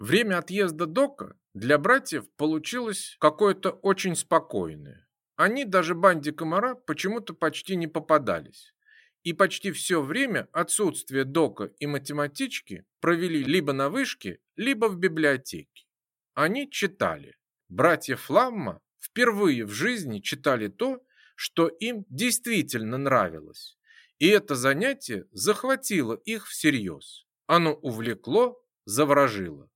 Время отъезда Дока для братьев получилось какое-то очень спокойное. Они даже банде комара почему-то почти не попадались. И почти все время отсутствие Дока и математички провели либо на вышке, либо в библиотеке. Они читали. Братья Фламма впервые в жизни читали то, что им действительно нравилось. И это занятие захватило их всерьез. Оно увлекло, заворожило.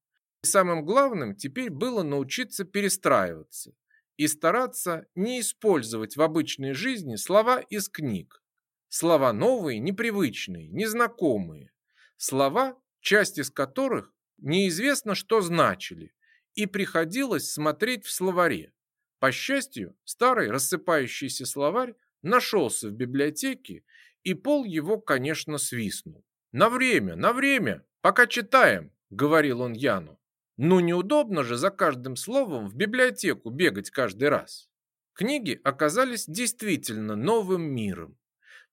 Самым главным теперь было научиться перестраиваться и стараться не использовать в обычной жизни слова из книг. Слова новые, непривычные, незнакомые. Слова, часть из которых неизвестно что значили, и приходилось смотреть в словаре. По счастью, старый рассыпающийся словарь нашелся в библиотеке, и пол его, конечно, свистнул. «На время, на время, пока читаем», — говорил он Яну. Ну неудобно же за каждым словом в библиотеку бегать каждый раз. Книги оказались действительно новым миром.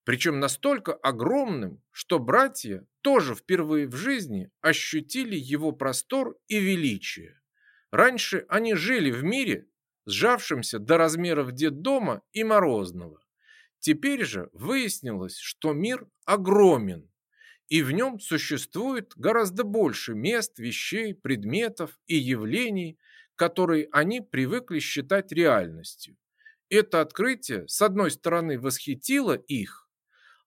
Причем настолько огромным, что братья тоже впервые в жизни ощутили его простор и величие. Раньше они жили в мире, сжавшемся до размеров детдома и морозного. Теперь же выяснилось, что мир огромен, и в нем существует гораздо больше мест, вещей, предметов и явлений, которые они привыкли считать реальностью. Это открытие, с одной стороны, восхитило их,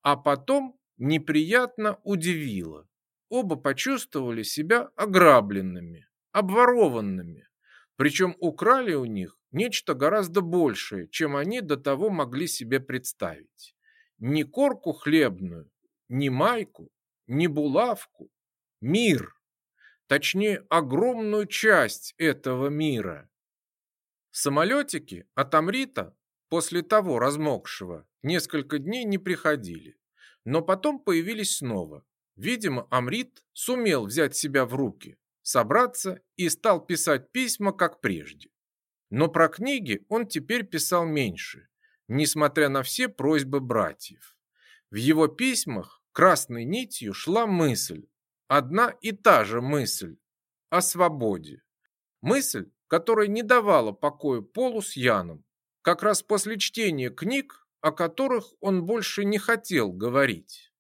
а потом неприятно удивило. Оба почувствовали себя ограбленными, обворованными, причем украли у них нечто гораздо большее, чем они до того могли себе представить. Не корку хлебную, не майку, не булавку, мир, точнее огромную часть этого мира. Самолетики от Амрита после того размокшего несколько дней не приходили, но потом появились снова. Видимо, Амрит сумел взять себя в руки, собраться и стал писать письма, как прежде. Но про книги он теперь писал меньше, несмотря на все просьбы братьев. В его письмах Красной нитью шла мысль, одна и та же мысль о свободе. Мысль, которая не давала покоя Полу с Яном, как раз после чтения книг, о которых он больше не хотел говорить.